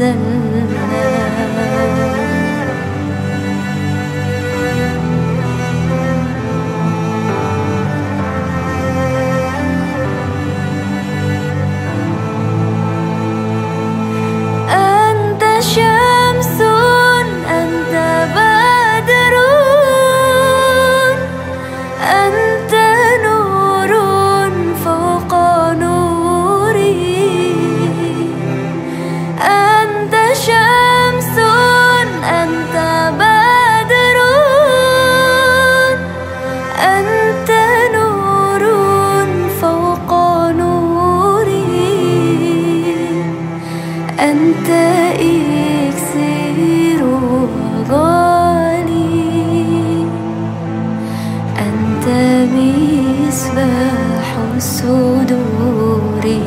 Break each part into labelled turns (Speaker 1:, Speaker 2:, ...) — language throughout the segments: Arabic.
Speaker 1: sen تبي سباح سدوري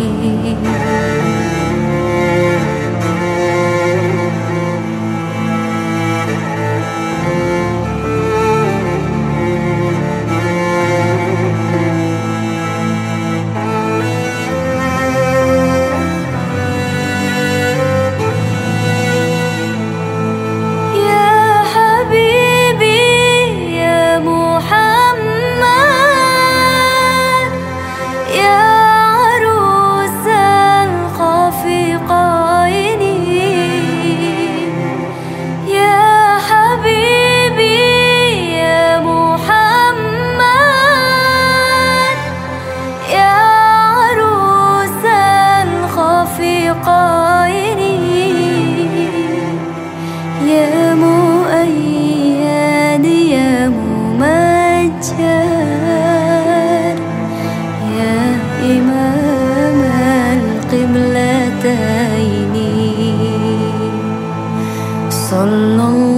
Speaker 1: unknown